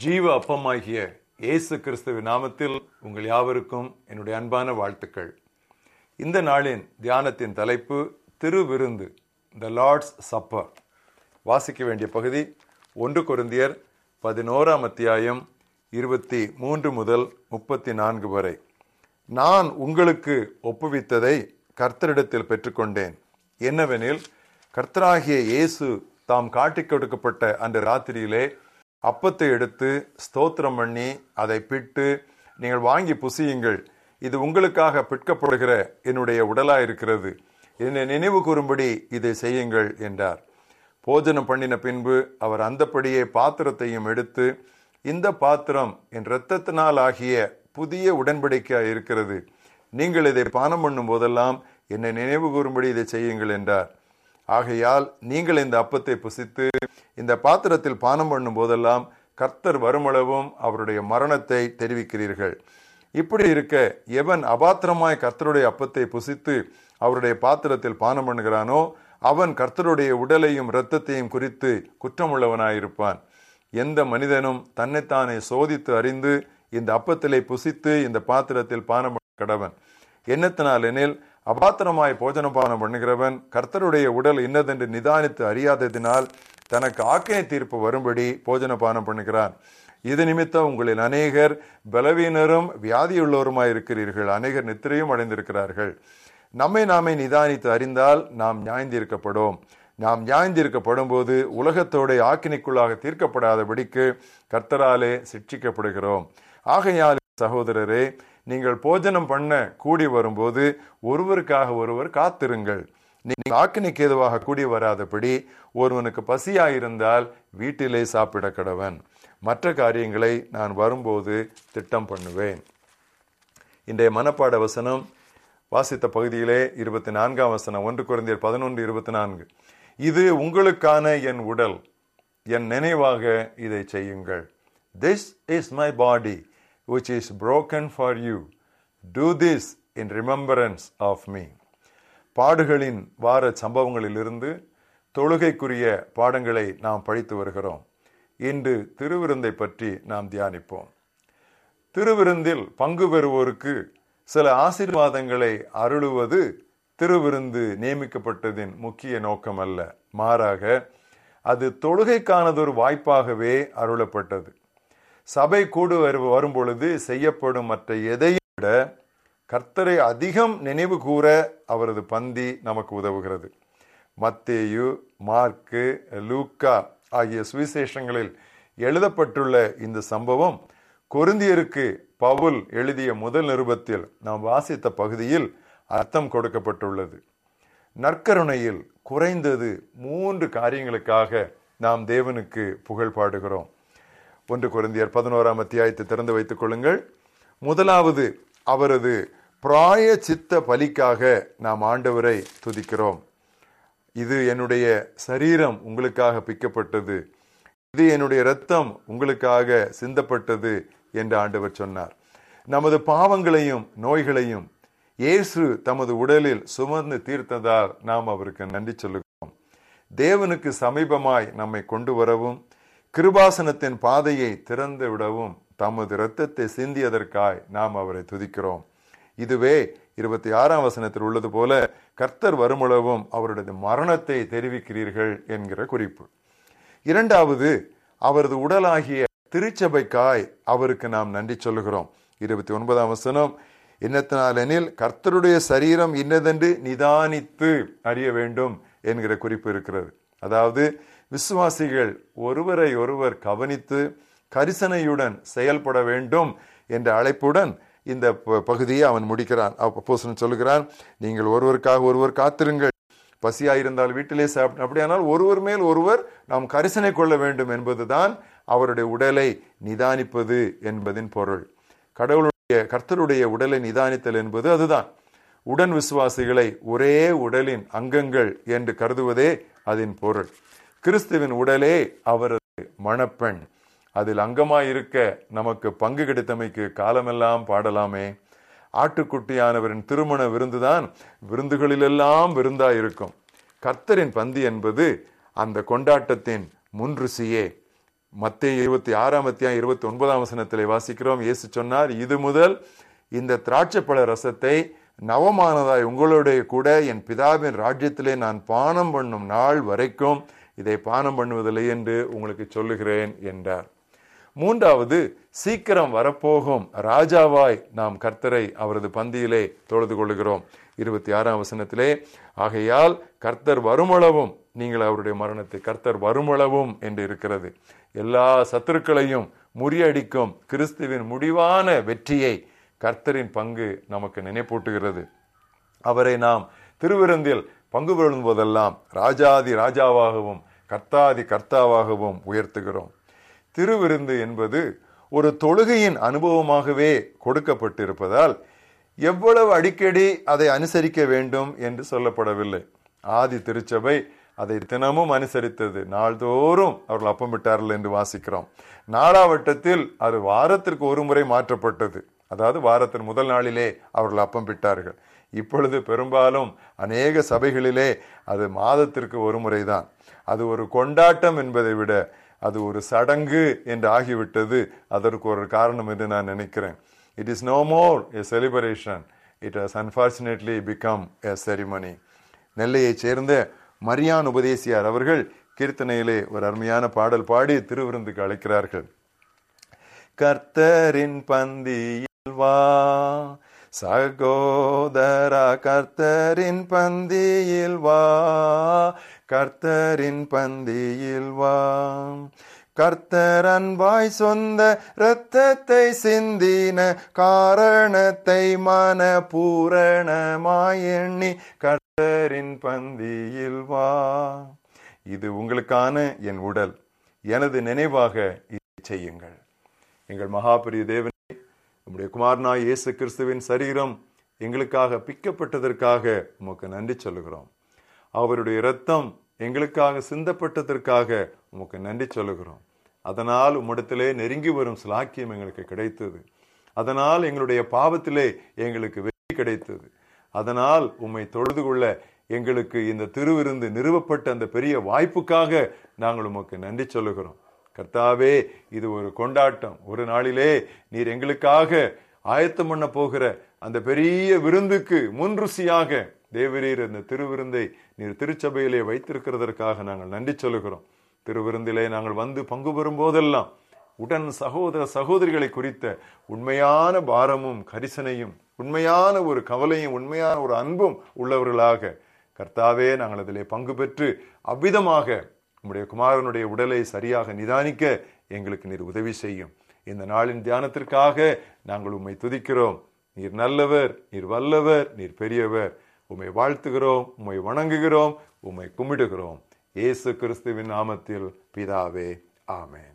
ஜீவ அப்பமாகிய இயேசு கிறிஸ்துவ நாமத்தில் உங்கள் யாவருக்கும் என்னுடைய அன்பான வாழ்த்துக்கள். இந்த நாளின் தியானத்தின் தலைப்பு திருவிருந்து த லார்ட்ஸ் சப்பர் வாசிக்க வேண்டிய பகுதி ஒன்று குருந்தியர் பதினோராம் அத்தியாயம் இருபத்தி மூன்று முதல் முப்பத்தி நான்கு வரை. நான் உங்களுக்கு ஒப்புவித்ததை கர்த்தரிடத்தில் பெற்றுக்கொண்டேன். என்னவெனில் கர்த்தராகிய இயேசு தாம் காட்டிக் கொடுக்கப்பட்ட அந்த ராத்திரியிலே அப்பத்தை எடுத்து ஸ்தோத்திரம் பண்ணி அதை பிட்டு நீங்கள் வாங்கி புசியுங்கள். இது உங்களுக்காக பிற்கப்படுகிற என்னுடைய உடலாக இருக்கிறது. என்னை நினைவு கூறும்படி இதை செய்யுங்கள் என்றார். போஜனம் பண்ணின பின்பு அவர் அந்தப்படியே பாத்திரத்தையும் எடுத்து இந்த பாத்திரம் என் இரத்தத்தினால் ஆகிய புதிய உடன்படிக்கையாக இருக்கிறது. நீங்கள் இதை பானம் பண்ணும் போதெல்லாம் என்னை நினைவு கூறும்படி இதை செய்யுங்கள் என்றார். ஆகையால் நீங்கள் இந்த அப்பத்தை புசித்து இந்த பாத்திரத்தில் பானம் பண்ணும் போதெல்லாம் கர்த்தர் வருமளவும் அவருடைய மரணத்தை தெரிவிக்கிறீர்கள். இப்படி இருக்க எவன் அபாத்திரமாய் கர்த்தருடைய அப்பத்தை புசித்து அவருடைய பாத்திரத்தில் பானம் பண்ணுகிறானோ அவன் கர்த்தருடைய உடலையும் இரத்தத்தையும் குறித்து குற்றமுள்ளவனாயிருப்பான். எந்த மனிதனும் தன்னைத்தானே சோதித்து அறிந்து இந்த அப்பத்திலே புசித்து இந்த பாத்திரத்தில் பானம் பண்ண கடவன். என்னத்தினால் எனில் அபாத்திரமாய் போஜனபானம் பண்ணுகிறவன் கர்த்தருடைய உடல் இன்னதென்று நிதானித்து அறியாததினால் தனக்கு ஆக்கினை தீர்ப்பு வரும்படி போஜனபானம் பண்ணுகிறான். இது நிமித்தம் உங்களில் அநேகர் பலவீனரும் வியாதியுள்ளவருமாய் இருக்கிறீர்கள். அநேகர் நித்திரையும் அடைந்திருக்கிறார்கள். நம்மை நாமே நிதானித்து அறிந்தால் நாம் நியாய்ந்திருக்கப்படும். நாம் நியாய்ந்திருக்கப்படும் போது உலகத்தோடைய ஆக்கினைக்குள்ளாக தீர்க்கப்படாதபடிக்கு கர்த்தராலே சிட்சிக்கப்படுகிறோம். ஆகையால் சகோதரரே நீங்கள் போஜனம் பண்ண கூடி வரும்போது ஒருவருக்காக ஒருவர் காத்திருங்கள். நீங்கள் ஆக்கினைக்கு ஏதுவாக கூடி வராதபடி ஒருவனுக்கு பசியாயிருந்தால் வீட்டிலே சாப்பிட கடவன். மற்ற காரியங்களை நான் வரும்போது திட்டம் பண்ணுவேன். இன்றைய மனப்பாட வசனம் வாசித்த பகுதியிலே இருபத்தி நான்காம் வசனம் ஒன்று குறைந்தர் பதினொன்று இருபத்தி நான்கு இது உங்களுக்கான என் உடல். என் நினைவாக இதை செய்யுங்கள். This is my body which is broken for you. Do this in remembrance of me. பாடுகளின் வார சம்பவங்களிலிருந்து தொழுகைக்குரிய பாடங்களை நாம் படித்து வருகிறோம் இன்று திருவிருந்தை பற்றி நாம் தியானிப்போம் திருவிருந்தில் பங்கு பெறுவோருக்கு சில ஆசீர்வாதங்களை அருளுவது திருவிருந்து நியமிக்கப்பட்டதின் முக்கிய நோக்கம் அல்ல மாறாக அது தொழுகைக்கானதொரு வாய்ப்பாகவே அருளப்பட்டது சபை கூடு வரும் பொழுது செய்யப்படும் மற்ற எதையும் விட கர்த்தரை அதிகம் நினைவு கூற அவரது பந்தி நமக்கு உதவுகிறது. மத்தேயு மார்க்கு லூக்கா ஆகிய சுவிசேஷங்களில் எழுதப்பட்டுள்ள இந்த சம்பவம் கொருந்தியருக்கு பவுல் எழுதிய முதல் நிருபத்தில் நாம் வாசித்த பகுதியில் அர்த்தம் கொடுக்கப்பட்டுள்ளது. நற்கருணையில் குறைந்தது மூன்று காரியங்களுக்காக நாம் தேவனுக்கு புகழ் பாடுகிறோம். ஒன்று குருந்தியர் பதினோராம் அத்தியாயத்தை திறந்து வைத்துக் கொள்ளுங்கள். முதலாவது அவரது பிராய சித்த பலிக்காக நாம் ஆண்டவரை துதிக்கிறோம். இது என்னுடைய சரீரம் உங்களுக்காக பிக்கப்பட்டது. இது என்னுடைய ரத்தம் உங்களுக்காக சிந்தப்பட்டது என்று ஆண்டவர் சொன்னார். நமது பாவங்களையும் நோய்களையும் இயேசு தமது உடலில் சுமந்து தீர்த்ததால் நாம் அவருக்கு நன்றி சொல்லுகிறோம். தேவனுக்கு சமீபமாய் நம்மை கொண்டு வரவும் கிருபாசனத்தின் பாதையை திறந்து விடவும் தமது இரத்தத்தை சிந்தியதற்காய் நாம் அவரை துதிக்கிறோம். இதுவே இருபத்தி ஆறாம் வசனத்தில் உள்ளது போல கர்த்தர் வருமுளவும் அவருடைய மரணத்தை தெரிவிக்கிறீர்கள் என்கிற குறிப்பு. இரண்டாவது அவரது உடலாகிய திருச்சபைக்காய் அவருக்கு நாம் நன்றி சொல்லுகிறோம். இருபத்தி ஒன்பதாம் வசனம் என்னத்தினாலெனில் கர்த்தருடைய சரீரம் இன்னதென்று நிதானித்து அறிய வேண்டும் என்கிற குறிப்பு இருக்கிறது. அதாவது விசுவாசிகள் ஒருவரை ஒருவர் கவனித்து கரிசனையுடன் செயல்பட வேண்டும் என்ற அழைப்புடன் இந்த பகுதியை அவன் முடிக்கிறான். அப்போசன் சொல்லுகிறான் நீங்கள் ஒருவருக்காக ஒருவர் காத்திருங்கள். பசியாயிருந்தால் வீட்டிலே சாப்பிட அப்படியானால் ஒருவர் மேல் ஒருவர் நாம் கரிசனை கொள்ள வேண்டும் என்பதுதான் அவருடைய உடலை நிதானிப்பது என்பதின் பொருள். கடவுளுடைய கர்த்தருடைய உடலை நிதானித்தல் என்பது அதுதான். உடன் விசுவாசிகளை ஒரே உடலின் அங்கங்கள் என்று கருதுவதே அதன் பொருள். கிறிஸ்துவின் உடலே அவரது மணப்பெண். அதில் அங்கமாயிருக்க நமக்கு பங்கு கிடைத்தமைக்கு காலமெல்லாம் பாடலாமே. ஆட்டுக்குட்டியானவரின் திருமண விருந்துதான் விருந்துகளிலெல்லாம் விருந்தாயிருக்கும். கர்த்தரின் பந்தி என்பது அந்த கொண்டாட்டத்தின் முன்ருசியே. மத்திய இருபத்தி ஆறாம் அத்தியாயம் இருபத்தி ஒன்பதாம் வசனத்திலே வாசிக்கிறோம். இயேசு சொன்னார் இது முதல் இந்த திராட்சைப்பழ ரசத்தை நவமானதாய் உங்களுடைய கூட என் பிதாவின் ராஜ்யத்திலே நான் பானம் பண்ணும் நாள் வரைக்கும் இதை பானம் பண்ணுவதில்லை என்று உங்களுக்கு சொல்லுகிறேன் என்றார். மூன்றாவது சீக்கிரம் வரப்போகும் ராஜாவாய் நாம் கர்த்தரை அவரது பந்தியிலே தொழுது கொள்கிறோம் இருபத்தி ஆறாம் வசனத்திலே ஆகையால் கர்த்தர் வருமளவும் நீங்கள் அவருடைய மரணத்தை கர்த்தர் வருமளவும் என்று இருக்கிறது. எல்லா சத்துருக்களையும் முறியடிக்கும் கிறிஸ்துவின் முடிவான வெற்றியை கர்த்தரின் பங்கு நமக்கு நினைப்பூட்டுகிறது. அவரை நாம் திருவிருந்தில் பங்கு பெறும் போதெல்லாம் ராஜாதி ராஜாவாகவும் கர்த்தாதி கர்த்தாவாகவும் உயர்த்துகிறோம். திருவிருந்து என்பது ஒரு தொழுகையின் அனுபவமாகவே கொடுக்கப்பட்டிருப்பதால் எவ்வளவு அடிக்கடி அதை அனுசரிக்க வேண்டும் என்று சொல்லப்படவில்லை. ஆதி திருச்சபை அதை தினமும் அனுசரித்தது. நாள்தோறும் அவர்கள் அப்பமிட்டார்கள் என்று வாசிக்கிறோம். நாடாவட்டத்தில் அது வாரத்திற்கு ஒரு முறை மாற்றப்பட்டது. அதாவது வாரத்தின் முதல் நாளிலே அவர்கள் அப்பம் பிட்டார்கள் இப்பொழுது பெரும்பாலும் அநேக சபைகளிலே அது மாதத்திற்கு ஒரு முறைதான். அது ஒரு கொண்டாட்டம் என்பதை விட அது ஒரு சடங்கு என்று ஆகிவிட்டது. அதற்கு ஒரு காரணம் என்று நான் நினைக்கிறேன். It is no more a celebration it has unfortunately become a ceremony நெல்லையைச் சேர்ந்த மரியான் உபதேசியார் அவர்கள் கீர்த்தனையிலே ஒரு அருமையான பாடல் பாடி திருவிருந்துக்கு அழைக்கிறார்கள். கர்த்தரின் பந்தியில் வா சகோதரா கர்த்தரின் பந்தியில் வா கர்த்தரின் பந்தியில் வா. கர்த்தர் அன்பாய் சொந்த இரத்தத்தை சிந்தின காரணத்தை மன பூரணமாயெண்ணி கர்த்தரின் பந்தியில் வா. இது உங்களுக்கான என் உடல். எனது நினைவாக இதை செய்யுங்கள். எங்கள் மகாபிரிய தேவனை நம்முடைய குமாரனாய் இயேசு கிறிஸ்துவின் சரீரம் எங்களுக்காக பிக்கப்பட்டதற்காக உமக்கு நன்றி சொல்லுகிறோம். அவருடைய இரத்தம் எங்களுக்காக சிந்தப்பட்டதற்காக உமக்கு நன்றி சொல்லுகிறோம். அதனால் உம்மிடத்திலே நெருங்கி வரும் சிலாக்கியம் எங்களுக்கு கிடைத்தது. அதனால் எங்களுடைய பாவத்திலே எங்களுக்கு வெற்றி கிடைத்தது. அதனால் உம்மை தொழுது கொள்ள எங்களுக்கு இந்த திருவிருந்து நிறுவப்பட்ட அந்த பெரிய வாய்ப்புக்காக நாங்கள் உமக்கு நன்றி சொல்லுகிறோம். கர்த்தாவே இது ஒரு கொண்டாட்டம். ஒரு நாளிலே நீர் எங்களுக்காக ஆயத்தம் பண்ண போகிற அந்த பெரிய விருந்துக்கு முன்ருசியாக தேவரீர் இந்த திருவிருந்தை நீர் திருச்சபையிலே வைத்திருக்கிறதற்காக நாங்கள் நன்றி சொல்லுகிறோம். திருவிருந்திலே நாங்கள் வந்து பங்கு பெறும் போதெல்லாம் உடன் சகோதர சகோதரிகளை குறித்த உண்மையான பாரமும் கரிசனையும் உண்மையான ஒரு கவலையும் உண்மையான ஒரு அன்பும் உள்ளவர்களாக கர்த்தாவே நாங்கள் அதிலே பங்கு பெற்று அவ்விதமாக உம்முடைய குமாரனுடைய உடலை சரியாக நிதானிக்க எங்களுக்கு நீர் உதவி செய்யும். இந்த நாளின் தியானத்திற்காக நாங்கள் உம்மை துதிக்கிறோம். நீர் நல்லவர் நீர் வல்லவர் நீர் பெரியவர். உம்மை வாழ்த்துகிறோம் உம்மை வணங்குகிறோம் உம்மை கும்பிடுகிறோம். இயேசு கிறிஸ்துவின் நாமத்தில் பிதாவே ஆமே